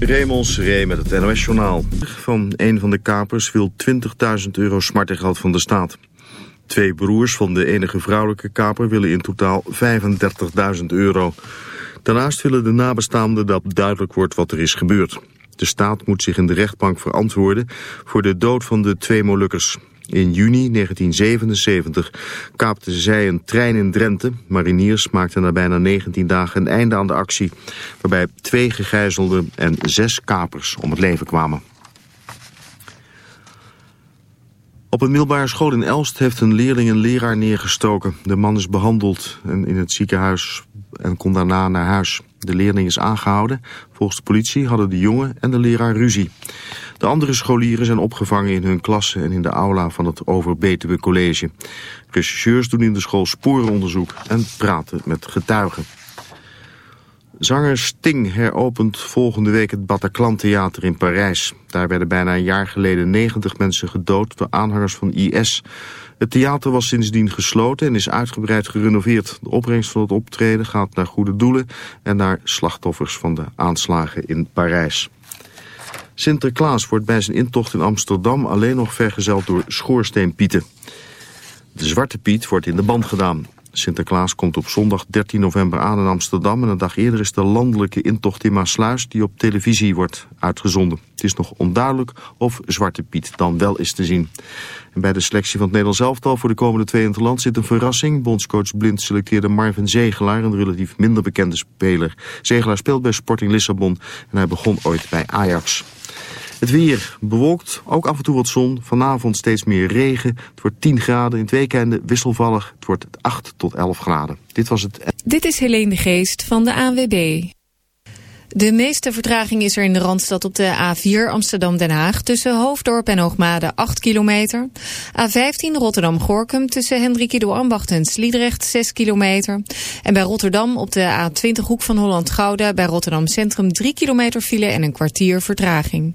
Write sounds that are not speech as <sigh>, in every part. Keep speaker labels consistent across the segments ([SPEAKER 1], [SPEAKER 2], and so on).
[SPEAKER 1] Raymond Seré met het NOS-journaal. Van een van de kapers wil 20.000 euro smartengeld van de staat. Twee broers van de enige vrouwelijke kaper willen in totaal 35.000 euro. Daarnaast willen de nabestaanden dat duidelijk wordt wat er is gebeurd. De staat moet zich in de rechtbank verantwoorden voor de dood van de twee Molukkers. In juni 1977 kaapten zij een trein in Drenthe. Mariniers maakten na bijna 19 dagen een einde aan de actie... waarbij twee gegijzelden en zes kapers om het leven kwamen. Op een middelbare school in Elst heeft een leerling een leraar neergestoken. De man is behandeld in het ziekenhuis en kon daarna naar huis. De leerling is aangehouden. Volgens de politie hadden de jongen en de leraar ruzie. De andere scholieren zijn opgevangen in hun klasse en in de aula van het Overbetuwe College. Rechercheurs doen in de school sporenonderzoek en praten met getuigen. Zanger Sting heropent volgende week het Bataclan Theater in Parijs. Daar werden bijna een jaar geleden 90 mensen gedood door aanhangers van IS. Het theater was sindsdien gesloten en is uitgebreid gerenoveerd. De opbrengst van het optreden gaat naar goede doelen en naar slachtoffers van de aanslagen in Parijs. Sinterklaas wordt bij zijn intocht in Amsterdam alleen nog vergezeld door schoorsteenpieten. De Zwarte Piet wordt in de band gedaan. Sinterklaas komt op zondag 13 november aan in Amsterdam... en een dag eerder is de landelijke intocht in Maasluis... die op televisie wordt uitgezonden. Het is nog onduidelijk of Zwarte Piet dan wel is te zien. En bij de selectie van het Nederlands elftal voor de komende twee in het land zit een verrassing. Bondscoach Blind selecteerde Marvin Zegelaar, een relatief minder bekende speler. Zegelaar speelt bij Sporting Lissabon en hij begon ooit bij Ajax. Het weer bewolkt, ook af en toe wat zon. Vanavond steeds meer regen. Het wordt 10 graden. In het weekende wisselvallig. Het wordt 8 tot 11 graden. Dit was het.
[SPEAKER 2] Dit is Helene de Geest van de ANWB. De meeste vertraging is er in de Randstad op de A4 Amsterdam-Den Haag... tussen Hoofddorp en Hoogmade 8 kilometer. A15 Rotterdam-Gorkum tussen Hendrikido Ambacht en Sliedrecht 6 kilometer. En bij Rotterdam op de A20 Hoek van Holland-Gouda... bij Rotterdam Centrum 3 kilometer file en een kwartier vertraging.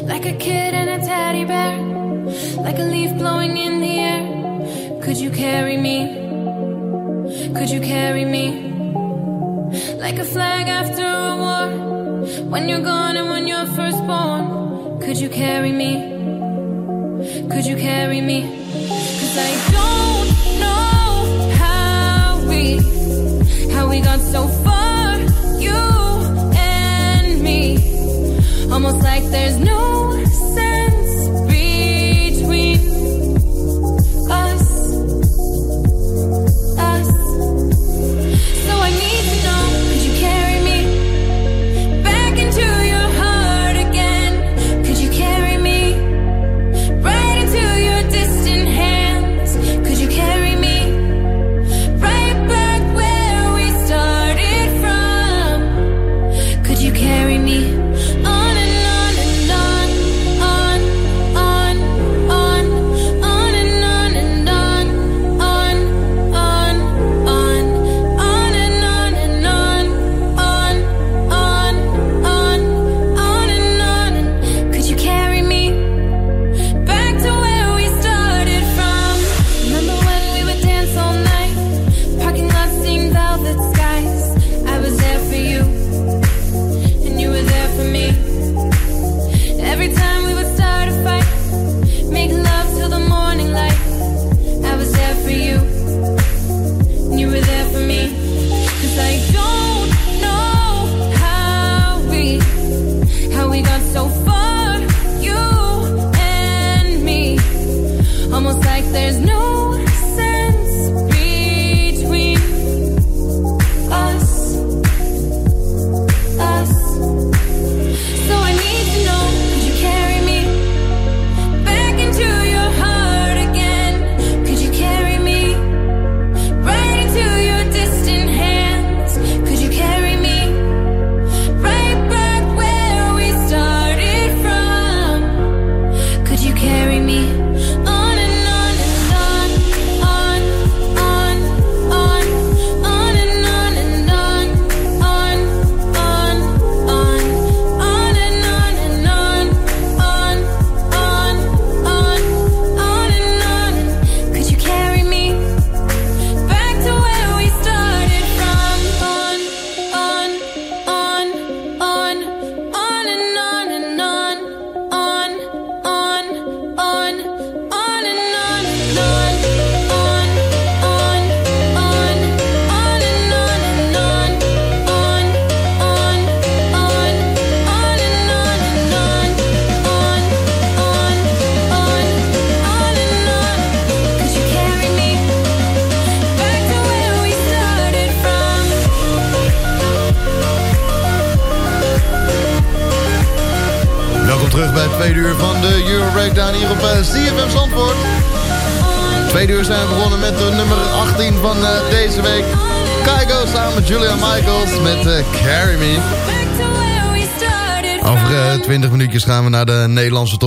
[SPEAKER 3] Like a kid and a teddy bear, like a leaf blowing in the air. Could you carry me? Could you carry me? Like a flag after a war, when you're gone and when you're first born. Could you carry me? Could you carry me? Cause I don't know how we, how we got so far, Almost like there's no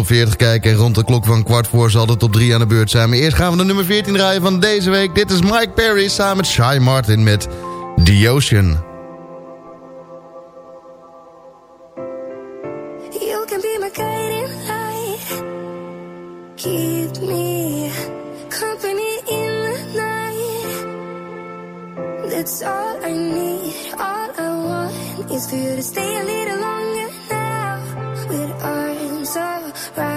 [SPEAKER 4] top 40 kijken. En rond de klok van kwart voor zal de top 3 aan de beurt zijn. Maar eerst gaan we de nummer 14 draaien van deze week. Dit is Mike Perry samen met Shy Martin met The Ocean.
[SPEAKER 5] You can be my guiding light. Keep me company in the night. That's all I need. All I want is for you to stay a little longer so
[SPEAKER 2] right.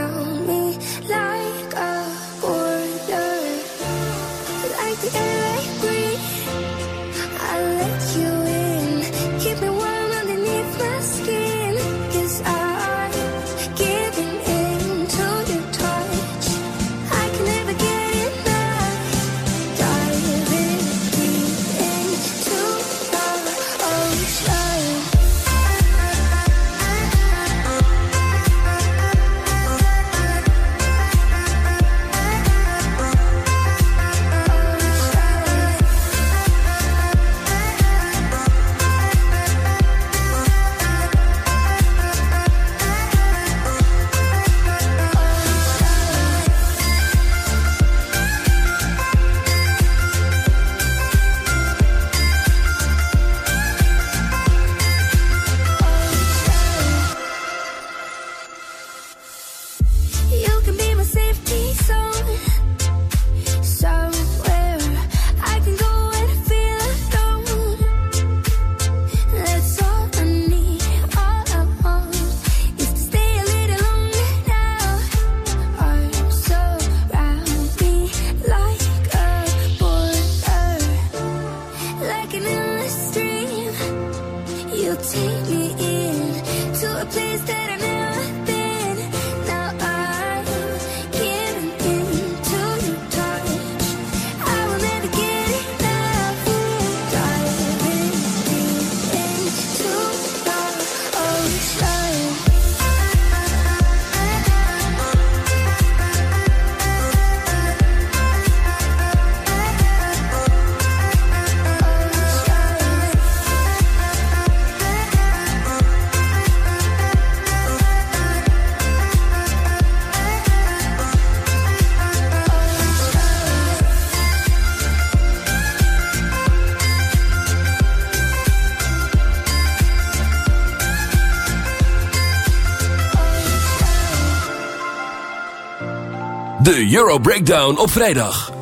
[SPEAKER 2] Euro Breakdown op vrijdag.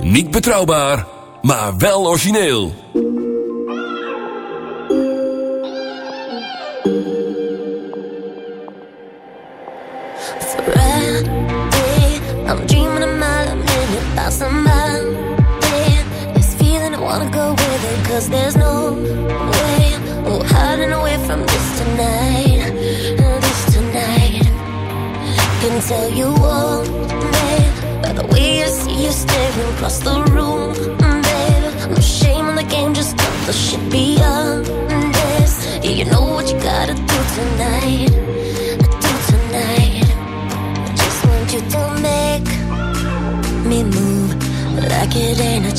[SPEAKER 2] Niet betrouwbaar, maar wel origineel.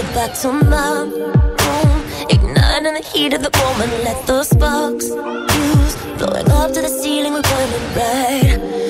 [SPEAKER 5] It back to my room. Igniting the heat of the moment. Let those sparks fuse. Blowing up to the ceiling. We're burning bright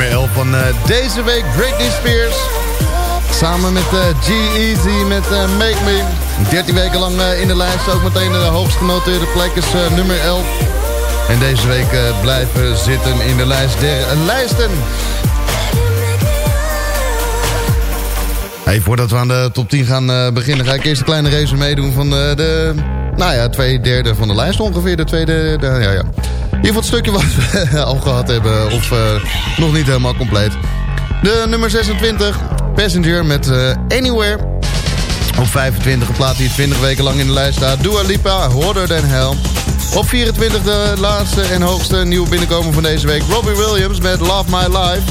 [SPEAKER 4] nummer 11 van eh, deze week, Britney Spears. Samen met eh, G-Eazy met eh, Make Me. 13 weken lang in de lijst. Ook meteen de hoogst genoteerde plek is nummer 11. En deze week blijven zitten in de lijst der lijsten. Hey, voordat we aan de top 10 gaan beginnen... ga ik eerst een kleine resume doen van de... Nou ja, twee derde van de lijst ongeveer. De tweede... De, ja, ja. Ieder geval het stukje wat we <laughs> al gehad hebben. Of eh, nog niet helemaal compleet. De nummer 26. Passenger met eh, Anywhere. Op 25 plaat die 20 weken lang in de lijst staat. Dua Lipa, Harder Than Hell. Op 24 de laatste en hoogste nieuwe binnenkomen van deze week. Robbie Williams met Love My Life.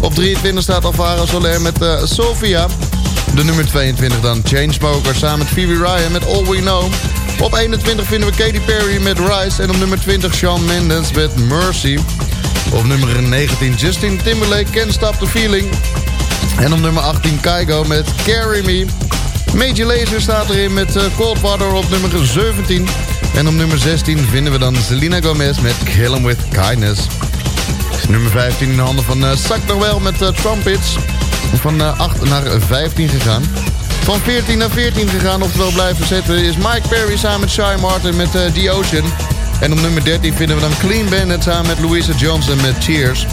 [SPEAKER 4] Op 23 staat Alvaro Soler met eh, Sofia. De nummer 22 dan Chainsmokers samen met Phoebe Ryan met All We Know. Op 21 vinden we Katy Perry met Rise. En op nummer 20 Shawn Mendes met Mercy. Op nummer 19 Justin Timberlake, Can't Stop the Feeling. En op nummer 18 Kygo met Carry Me. Major Lazer staat erin met eh, Cold Water op nummer 17. En op nummer 16 vinden we dan Selena Gomez met Kill 'Em With Kindness. Nummer 15 in de handen van uh, Zak Noel met eh, Trumpets. Van eh, 8 naar 15 gegaan. Van 14 naar 14 gegaan, oftewel blijven zetten, is Mike Perry samen met Shy Martin met eh, The Ocean. En op nummer 13 vinden we dan Clean Bandit samen met Louisa Johnson met Cheers.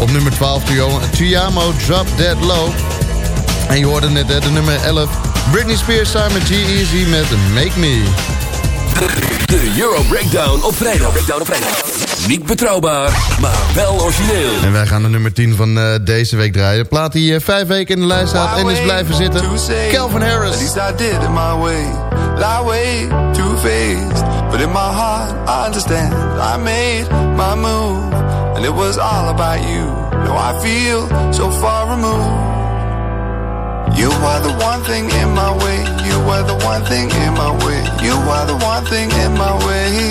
[SPEAKER 4] Op nummer 12 Tuyo- Tuyamo Drop Dead Low. En je hoorde net de nummer 11 Britney Spears samen met G-Eazy met Make Me.
[SPEAKER 6] De Euro Breakdown op vrijdag. Breakdown op vrijdag. Niet betrouwbaar, maar wel origineel.
[SPEAKER 4] En wij gaan de nummer 10 van eh, deze week draaien. De plaat die eh, vijf weken in de lijst staat en is blijven zitten. Calvin
[SPEAKER 7] At
[SPEAKER 4] Harris.
[SPEAKER 7] least I did it my way. Lie way, two-faced. But in my heart, I understand. I made my move. And it was all about you. Now I feel so far removed. You are the one thing in my way. You are the one thing in my way. You are the one thing in my way.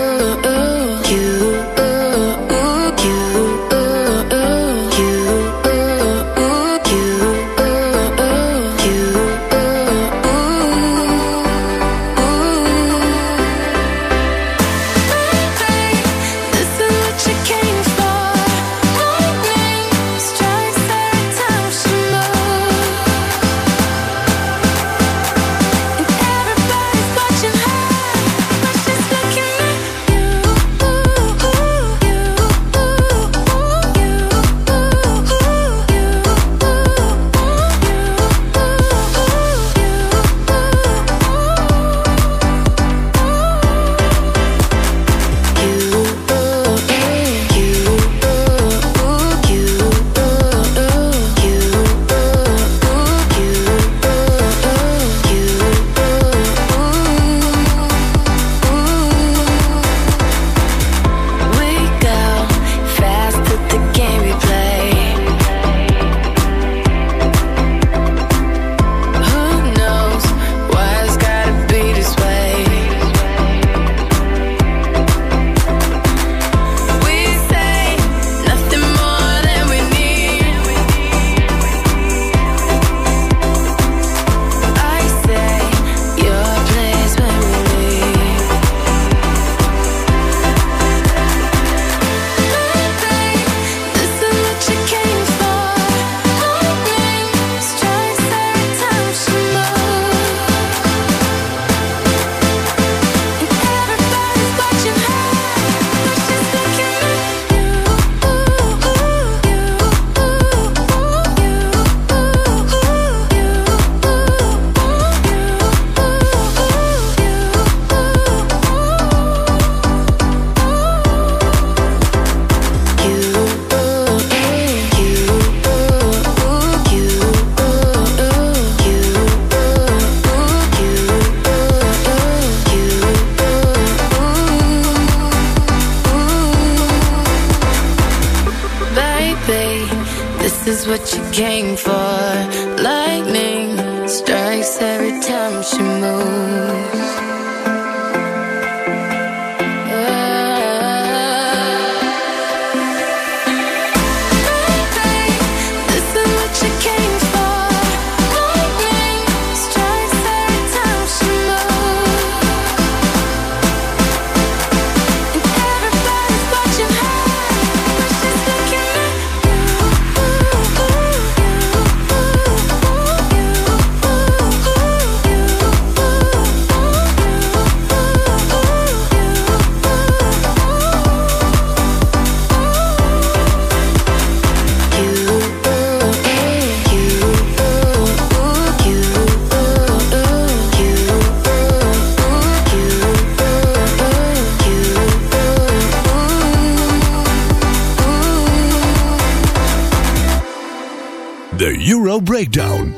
[SPEAKER 8] Euro Breakdown.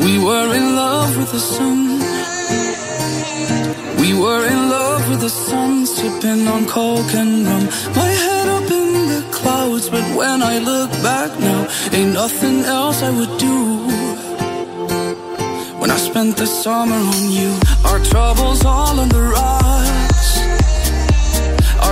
[SPEAKER 9] We were in love with the sun. We were in love with the sun, sipping on coke and rum. My head up in the clouds, but when I look back now, ain't nothing else I would do. When I spent the summer on you, our troubles all on the rocks.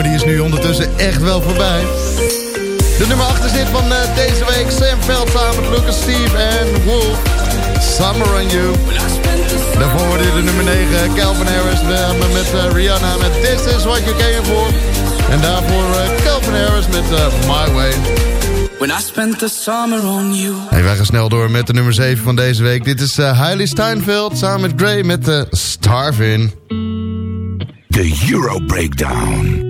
[SPEAKER 4] Zomer die is nu ondertussen echt wel voorbij. De nummer 8 is dit van eh, deze week. Sam Veld samen met Lucas Steve en Wolf. Summer on You. Daarvoor hoorde je de nummer 9, Calvin Harris eh, met eh, Rihanna met This Is What You Came For. En daarvoor Calvin Harris met My Way.
[SPEAKER 9] When I spent the summer on you.
[SPEAKER 4] Hey, wij gaan snel door met de nummer 7 van deze week. Dit is uh, Hailey Steinfeld samen met Gray met de Starvin.
[SPEAKER 8] The Euro Breakdown.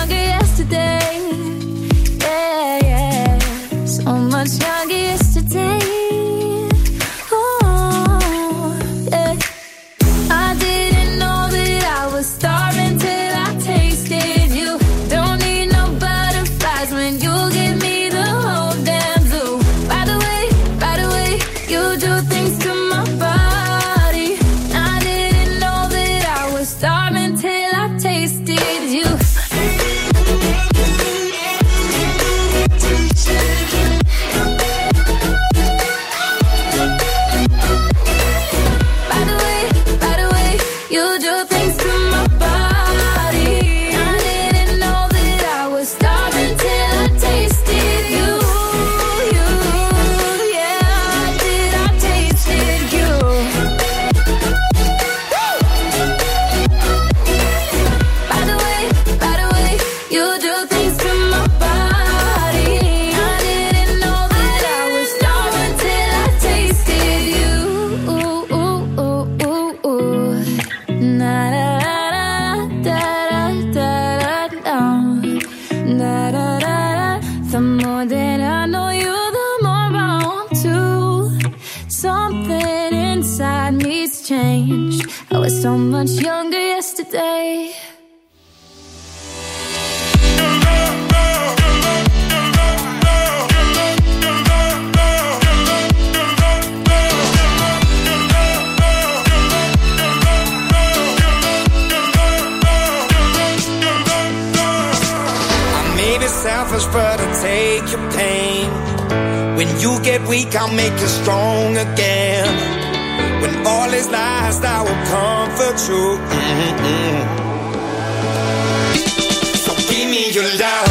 [SPEAKER 3] so much younger yesterday.
[SPEAKER 10] Selfish, but I take your pain. When you get weak, I'll make you strong again. All is lost, I will comfort you. Mm-mm. So give me your love.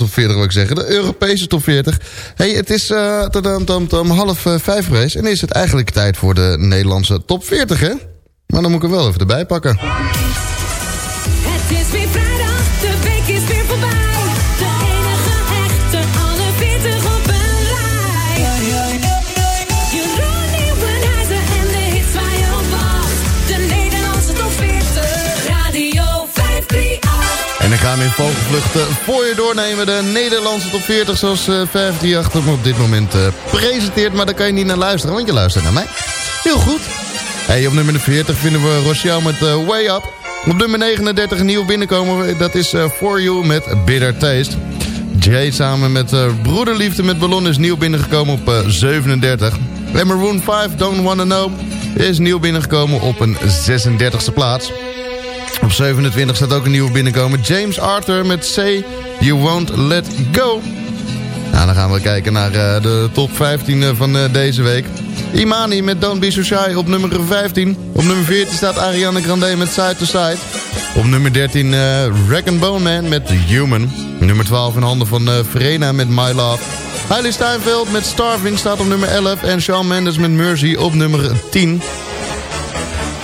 [SPEAKER 4] Top 40 wil ik zeggen. De Europese top 40. Hey, het is tadam, tam, tam, half eh, vijf geweest. En is het eigenlijk tijd voor de Nederlandse top 40, hè? Maar dan moet ik er wel even erbij pakken.
[SPEAKER 11] En
[SPEAKER 4] dan gaan we in vogelvluchten voor je doornemen. De Nederlandse top 40 zoals eh 538 hem op dit moment eh, presenteert. Maar daar kan je niet naar luisteren, want je luistert naar mij. Heel goed. Hey, op nummer 40 vinden we Rochelle met eh, Way Up. Op nummer 39 een nieuw binnenkomen. Dat is eh, For You met Bitter Taste. Jay samen met eh, Broederliefde met Ballon is nieuw binnengekomen op eh, 37. En Maroon 5, Don't Wanna Know, is nieuw binnengekomen op een 36e plaats. Op 27 staat ook een nieuwe binnenkomen. James Arthur met Say You Won't Let Go. Nou, dan gaan we kijken naar eh, de top 15 eh, van eh, deze week. Imani met Don't Be So Shy op nummer 15. Op nummer 14 staat Ariana Grande met Side to Side. Op nummer 13 eh Rack and Bone Man met Human. Nummer 12 in handen van eh Verena met My Love. Hailey Steinfeld met Starving staat op nummer 11. En Shawn Mendes met Mercy op nummer 10.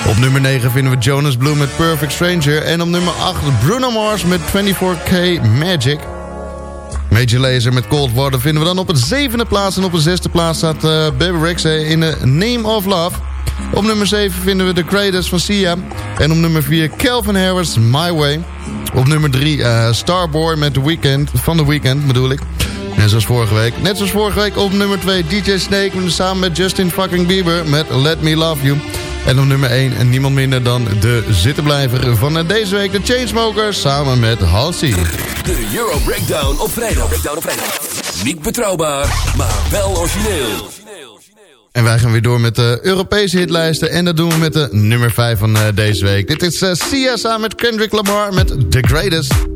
[SPEAKER 4] Op nummer 9 vinden we Jonas Blue met Perfect Stranger. En op nummer 8 Bruno Mars met 24K Magic. Major Lazer met Cold Water vinden we dan op het zevende plaats. En op de zesde plaats staat uh, Baby Rexhay in The Name of Love. Op nummer 7 vinden we The Greatest van Sia. En op nummer 4 Calvin Harris, My Way. Op nummer 3 uh, Starboy met The Weekend, van The Weekend bedoel ik. Net zoals vorige week. Net zoals vorige week op nummer 2 DJ Snake samen met Justin fucking Bieber met Let Me Love You. En op nummer 1 en niemand minder dan de zittenblijver van deze week. De Chainsmokers samen met Halsey.
[SPEAKER 6] De Euro Breakdown op vrijdag. Breakdown op vrijdag. Niet betrouwbaar, maar wel origineel.
[SPEAKER 4] En wij gaan weer door met de Europese hitlijsten. En dat doen we met de nummer 5 van uh, deze week. Dit is uh, Sia samen met Kendrick Lamar met
[SPEAKER 3] The Greatest.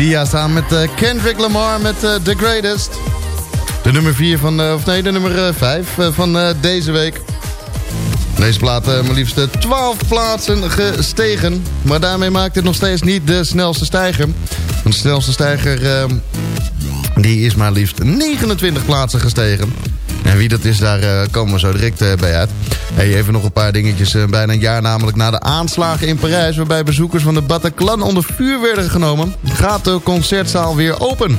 [SPEAKER 4] Sia samen met uh, Kendrick Lamar met uh, The Greatest. De nummer 4 van, uh, of nee, de nummer 5 van deze week. Deze plaat maar liefst 12 plaatsen gestegen. Maar daarmee maakt het nog steeds niet de snelste stijger. Want de snelste stijger die is maar liefst 29 plaatsen gestegen. En wie dat is, daar komen we zo direct bij uit. Even nog een paar dingetjes. bijna een jaar namelijk na de aanslagen in Parijs... waarbij bezoekers van de Bataclan onder vuur werden genomen... gaat de concertzaal weer open.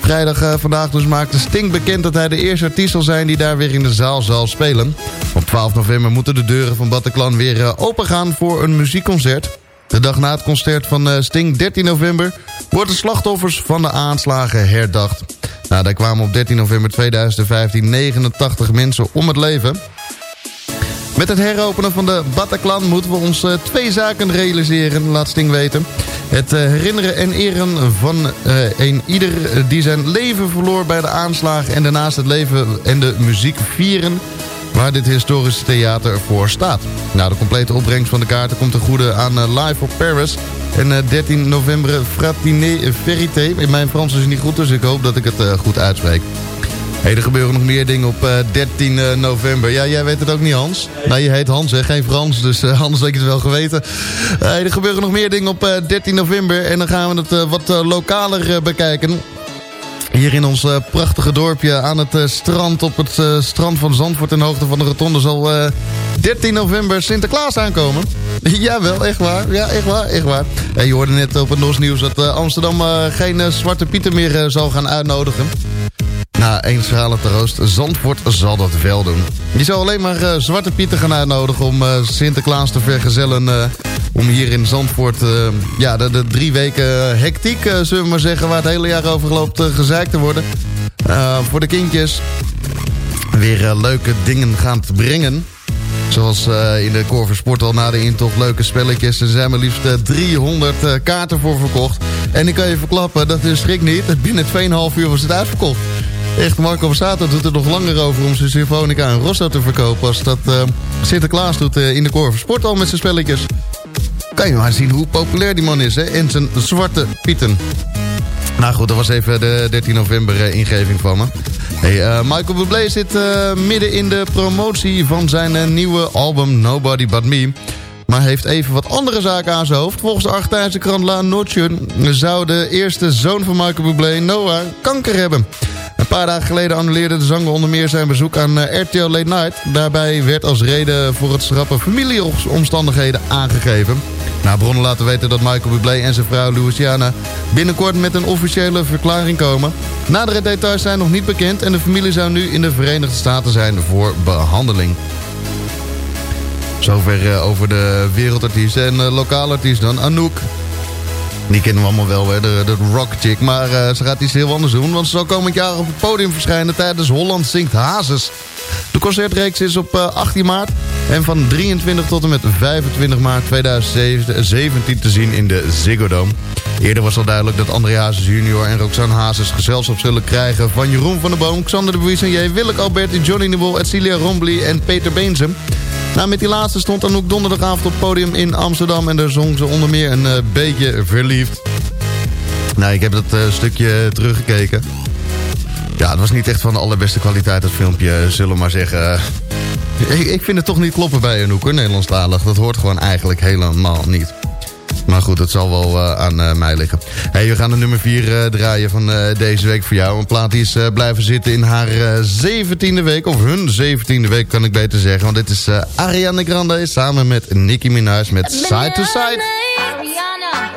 [SPEAKER 4] Vrijdag vandaag dus maakte Sting bekend dat hij de eerste artiest zal zijn... die daar weer in de zaal zal spelen. Op 12 november moeten de deuren van Bataclan weer opengaan voor een muziekconcert. De dag na het concert van Sting, 13 november... wordt de slachtoffers van de aanslagen herdacht. Nou, daar kwamen op 13 november 2015 89 mensen om het leven... Met het heropenen van de Bataclan moeten we ons uh, twee zaken realiseren, laat Sting weten. Het uh, herinneren en eren van uh, een ieder die zijn leven verloor bij de aanslagen... en daarnaast het leven en de muziek vieren. waar dit historische theater voor staat. Nou, de complete opbrengst van de kaarten komt ten goede aan eh, Live for Paris... en eh, 13 november Fratiné Verité. In mijn Frans is niet goed, dus ik hoop dat ik het eh, goed uitspreek. Hey, er gebeuren nog meer dingen op eh, 13 eh, november. Ja, jij weet het ook niet, Hans. Nou, je heet Hans, hè? geen Frans, dus eh, <laughs> anders had ik het wel geweten. Er gebeuren nog meer dingen op eh, 13 november. En dan gaan we het eh, wat eh, lokaler eh, bekijken. Hier in ons eh, prachtige dorpje aan het eh, strand, op het eh, strand van Zandvoort... in hoogte van de rotonde zal eh, 13 november Sinterklaas aankomen. <laughs> Jawel, echt waar. Ja, echt waar, echt waar. Je hoorde net op het NOS Nieuws dat Amsterdam geen Zwarte Pieten meer zal gaan uitnodigen. Na één schrale troost, Zandvoort zal dat wel doen. Je zou alleen maar eh, Zwarte Pieten gaan uitnodigen om eh, Sinterklaas te vergezellen... eh, om hier in Zandvoort ja, de, drie weken hectiek, zullen we maar zeggen... waar het hele jaar over loopt, gezeikt te worden. Voor de kindjes weer leuke dingen gaan te brengen. Zoals in de Corver Sporthal na de intocht leuke spelletjes. Er zijn maar liefst eh, 300 eh, kaarten voor verkocht. En ik kan je verklappen, dat is schrik niet. Binnen 2,5 uur was het uitverkocht. Echt, Marco Borsato doet er nog langer over om zijn Symfonica en Rosso te verkopen... als dat eh, Sinterklaas doet eh, in de Corver Sporthal met zijn spelletjes. Kan je maar zien hoe populair die man is, hè? En zijn zwarte pieten. Nou goed, dat was even de 13 november eh, ingeving van me. Hey, Michael Bublé zit midden in de promotie van zijn nieuwe album Nobody But Me. Maar heeft even wat andere zaken aan zijn hoofd. Volgens de Argentijnse krant La Noche zou de eerste zoon van Michael Bublé, Noah, kanker hebben. Een paar dagen geleden annuleerde de zanger onder meer zijn bezoek aan eh, RTL Late Night. Daarbij werd als reden voor het schrappen familieomstandigheden aangegeven. Nou, bronnen laten weten dat Michael Bublé en zijn vrouw Louisiana binnenkort met een officiële verklaring komen. Nadere details zijn nog niet bekend en de familie zou nu in de Verenigde Staten zijn voor behandeling. Zover eh, over de wereldartiest en uh, lokale artiest dan. Anouk. Die kennen we allemaal wel, hè, de, de rock chick. Maar uh, ze gaat iets heel anders doen. Want ze zal komend jaar op het podium verschijnen tijdens Holland Zingt Hazes. De concertreeks is op uh, 18 maart. En van 23 tot en met 25 maart 2017 te zien in de Ziggo Dome. Eerder was al duidelijk dat André Hazes junior en Roxanne Hazes gezelschap zullen krijgen... van Jeroen van der Boom, Xander de Buissonnier, Willeke Alberti, Johnny de Wol, Edcilia Rombly en Peter Beensem. Nou, met die laatste stond Anouk donderdagavond op het podium in Amsterdam... en daar zong ze onder meer een uh, beetje verliefd. Nou, ik heb dat uh, stukje teruggekeken. Ja, het was niet echt van de allerbeste kwaliteit, dat filmpje, zullen we maar zeggen. Ik, ik vind het toch niet kloppen bij Anouk, hoor, Nederlandstalig. Dat hoort gewoon eigenlijk helemaal niet. Maar goed, het zal wel uh, aan uh, mij liggen. Hey, we gaan de nummer 4 uh, draaien van deze week voor jou. Een plaat die is blijven zitten in haar zeventiende week. Of hun zeventiende week kan ik beter zeggen. Want dit is Ariana Grande samen met Nicki Minaj met Side to Side.
[SPEAKER 3] Ariana,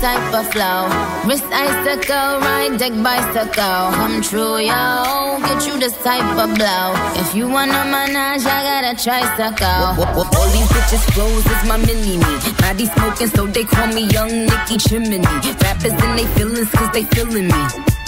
[SPEAKER 3] type of flow. Wrist icicle, ride deck bicycle. Come true, yo. Get you this type of blow. If you wanna manage, I got a tricycle.
[SPEAKER 12] All these bitches flows is my mini me. Body smoking, so they call me Young Nicky Chimney. Rappers in they feelings, cause they feeling me.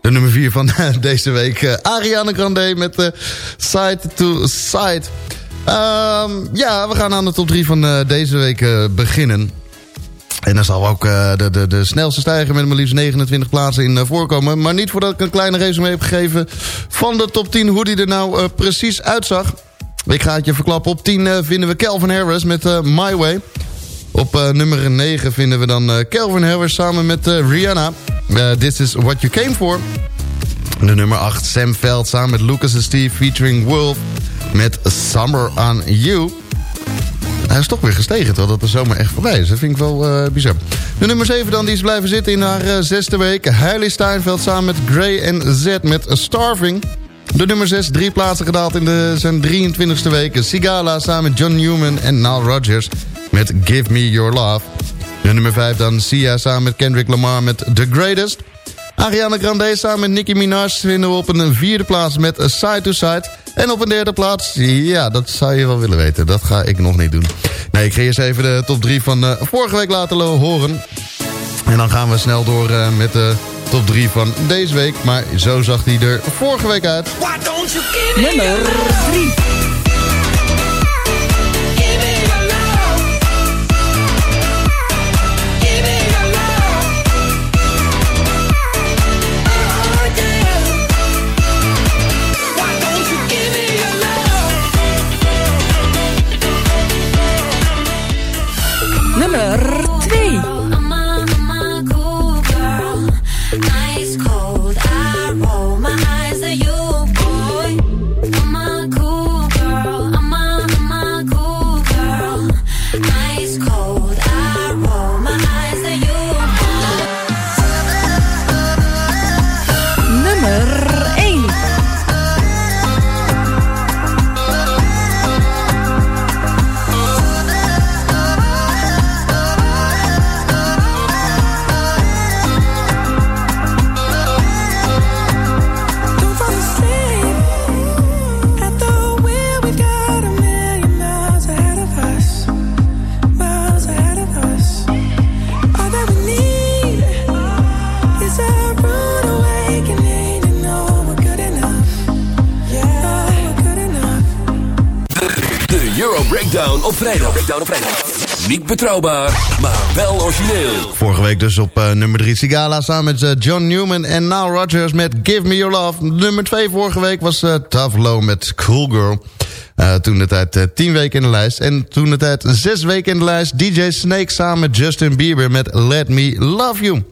[SPEAKER 4] De nummer 4 van deze week. eh, Ariana Grande met eh, Side to Side. Ehm, ja, we gaan aan de top 3 van eh, deze week eh, beginnen. En daar zal ook eh, de, de, de snelste stijger met maar liefst 29 plaatsen in eh, voorkomen. Maar niet voordat ik een kleine resume heb gegeven van de top 10... hoe die er nou eh, precies uitzag. Ik ga het je verklappen. Op 10 eh, vinden we Calvin Harris met eh, My Way. Op eh, nummer 9 vinden we dan eh, Calvin Harris samen met eh, Rihanna. This is what you came for. De nummer 8 Sam Veld samen met Lucas en Steve featuring Wolf met Summer on You. Hij is toch weer gestegen, terwijl dat de zomer echt voorbij is. Dat vind ik wel bizar. De nummer 7 dan, die is blijven zitten in haar zesde week. Hailey Steinfeld samen met Gray en Z met Starving. De nummer 6, drie plaatsen gedaald in de, zijn 23ste week. Sigala samen met John Newman en Nile Rodgers met Give Me Your Love. De nummer 5 dan Sia samen met Kendrick Lamar met The Greatest. Ariana Grande samen met Nicki Minaj vinden we op een vierde plaats met Side to Side. En op een derde plaats, ja, dat zou je wel willen weten. Dat ga ik nog niet doen. Nee, ik ga eerst even de top 3 van eh, vorige week laten horen. En dan gaan we snel door eh, met de top 3 van deze week. Maar zo zag die er vorige week uit.
[SPEAKER 11] Nummer 3. Nummer
[SPEAKER 6] Niet betrouwbaar, maar wel origineel.
[SPEAKER 4] Vorige week dus op eh, nummer 3 Sigala samen met eh, John Newman en Nile Rodgers met Give Me Your Love. Nummer 2 vorige week was eh Tough Low met Cool Girl. Toen de tijd eh, 10 weken in de lijst. En toen de tijd 6 weken in de lijst DJ Snake samen met Justin Bieber met Let Me Love You.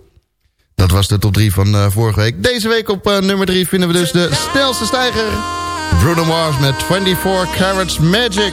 [SPEAKER 4] Dat was de top 3 van vorige week. Deze week op nummer 3 vinden we dus de snelste stijger. Bruno Mars met 24 Carats Magic.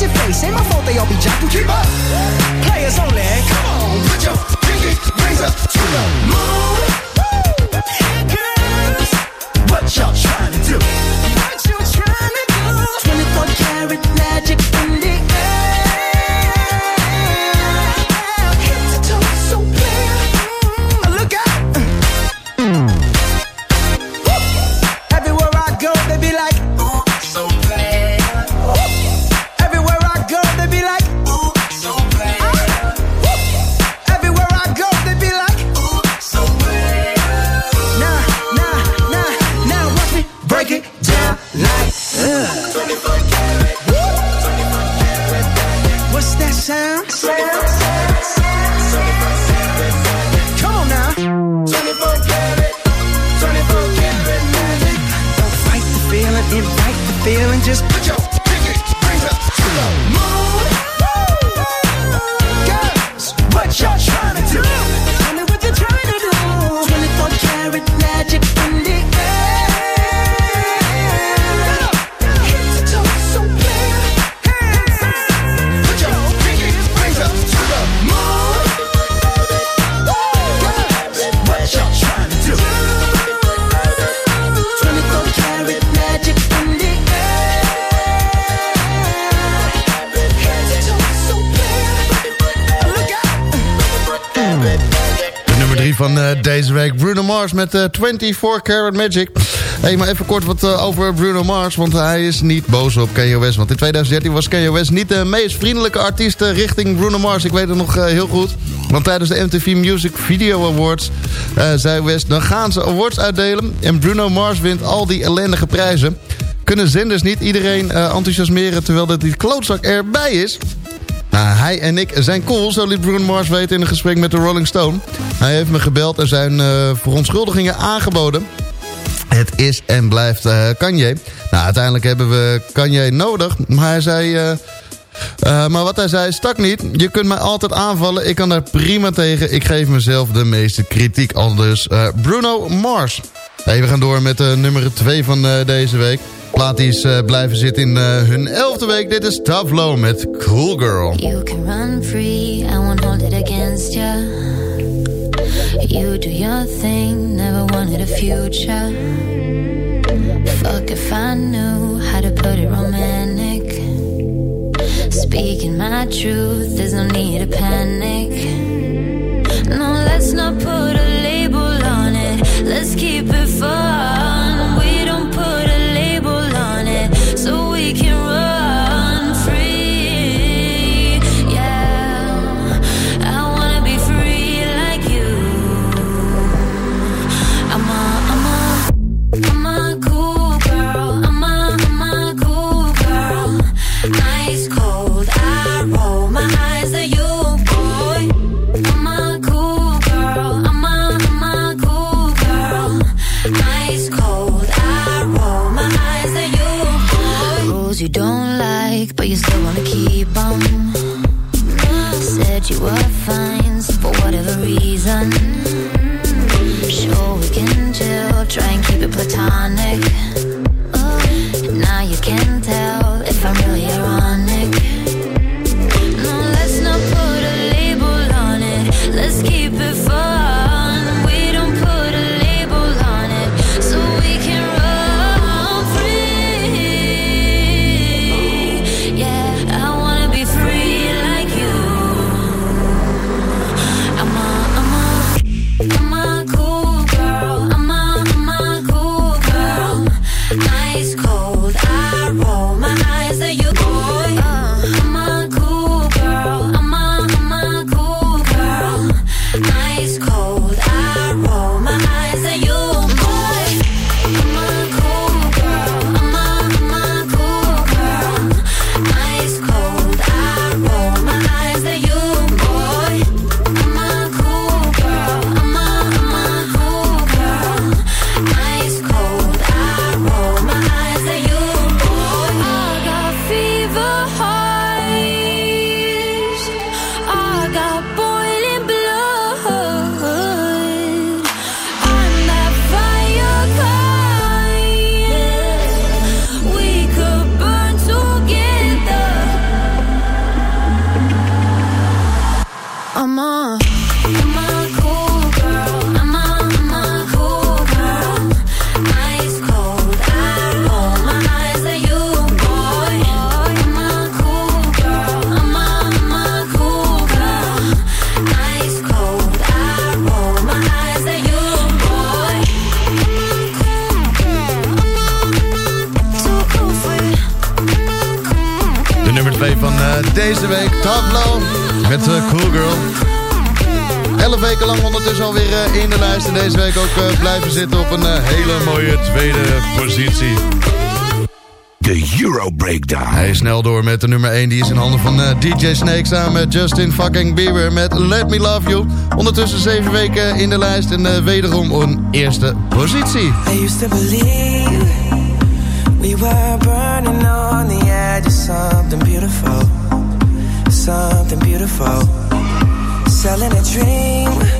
[SPEAKER 13] Your face. Ain't my fault they all be jocking. Keep up. Players only. Come on, put your pinky up to the
[SPEAKER 4] met eh 24 Karat Magic. Hey, maar even kort wat eh, over Bruno Mars, want hij is niet boos op Kanye West. Want in 2013 was Kanye West niet de meest vriendelijke artiest eh, richting Bruno Mars. Ik weet het nog heel goed. Want tijdens de MTV Music Video Awards zei West... dan gaan ze awards uitdelen en Bruno Mars wint al die ellendige prijzen. Kunnen zenders niet iedereen enthousiasmeren terwijl dat die klootzak erbij is? Nou, hij en ik zijn cool, zo liet Bruno Mars weten in een gesprek met de Rolling Stone. Hij heeft me gebeld en zijn eh, verontschuldigingen aangeboden. Het is en blijft eh, Kanye. Nou, uiteindelijk hebben we Kanye nodig. Maar hij zei... eh, maar wat hij zei stak niet. Je kunt mij altijd aanvallen. Ik kan daar prima tegen. Ik geef mezelf de meeste kritiek. Al Bruno Mars. Hey, we gaan door met nummer 2 van deze week. Plaat is eh, blijven zitten in eh, hun elfde week. Dit is Low met Cool Girl.
[SPEAKER 3] You can run free, I won't hold it against you. You do your thing, never wanted a future. Fuck if I knew how to put it romantic. Speaking my truth, there's no need to panic. No, let's not put a label on it. Let's keep it
[SPEAKER 4] tweede positie.
[SPEAKER 8] De Euro Breakdown.
[SPEAKER 4] Hij is snel door met de nummer 1. Die is in handen van DJ Snake samen met Justin fucking Bieber met Let Me Love You. Ondertussen 7 weken in de lijst en wederom een eerste positie.
[SPEAKER 14] I used to believe we were burning on the edge of something beautiful. Something beautiful. Selling a dream.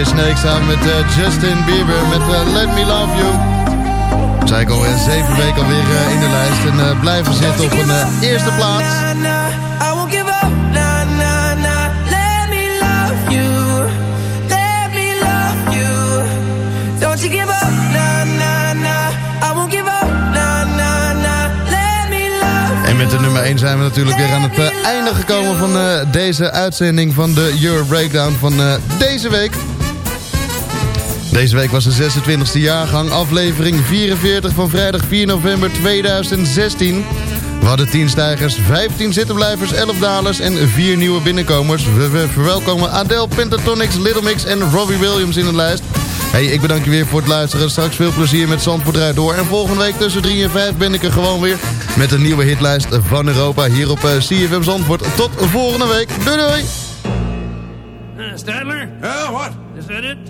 [SPEAKER 4] DJ Snake samen met eh, Justin Bieber met eh, Let Me Love You. Zij al in zeven weken alweer eh, in de lijst en blijven zitten op een eerste plaats. En met de nummer 1 zijn we natuurlijk weer aan het einde gekomen van deze uitzending van de Euro Breakdown van deze week. Deze week was de 26e jaargang, aflevering 44 van vrijdag 4 november 2016. We hadden 10 stijgers, 15 zittenblijvers, 11 dalers en 4 nieuwe binnenkomers. We, we verwelkomen Adele, Pentatonix, Little Mix en Robbie Williams in de lijst. Hey, ik bedank je weer voor het luisteren. Straks veel plezier met Zandvoort Draait Door. En volgende week tussen 3 en 5 ben ik er gewoon weer... met een nieuwe hitlijst van Europa hier op eh, CFM Zandvoort. Tot volgende week. Doei doei!
[SPEAKER 15] Uh, Stadler?
[SPEAKER 16] Yeah, what?
[SPEAKER 15] Is that it?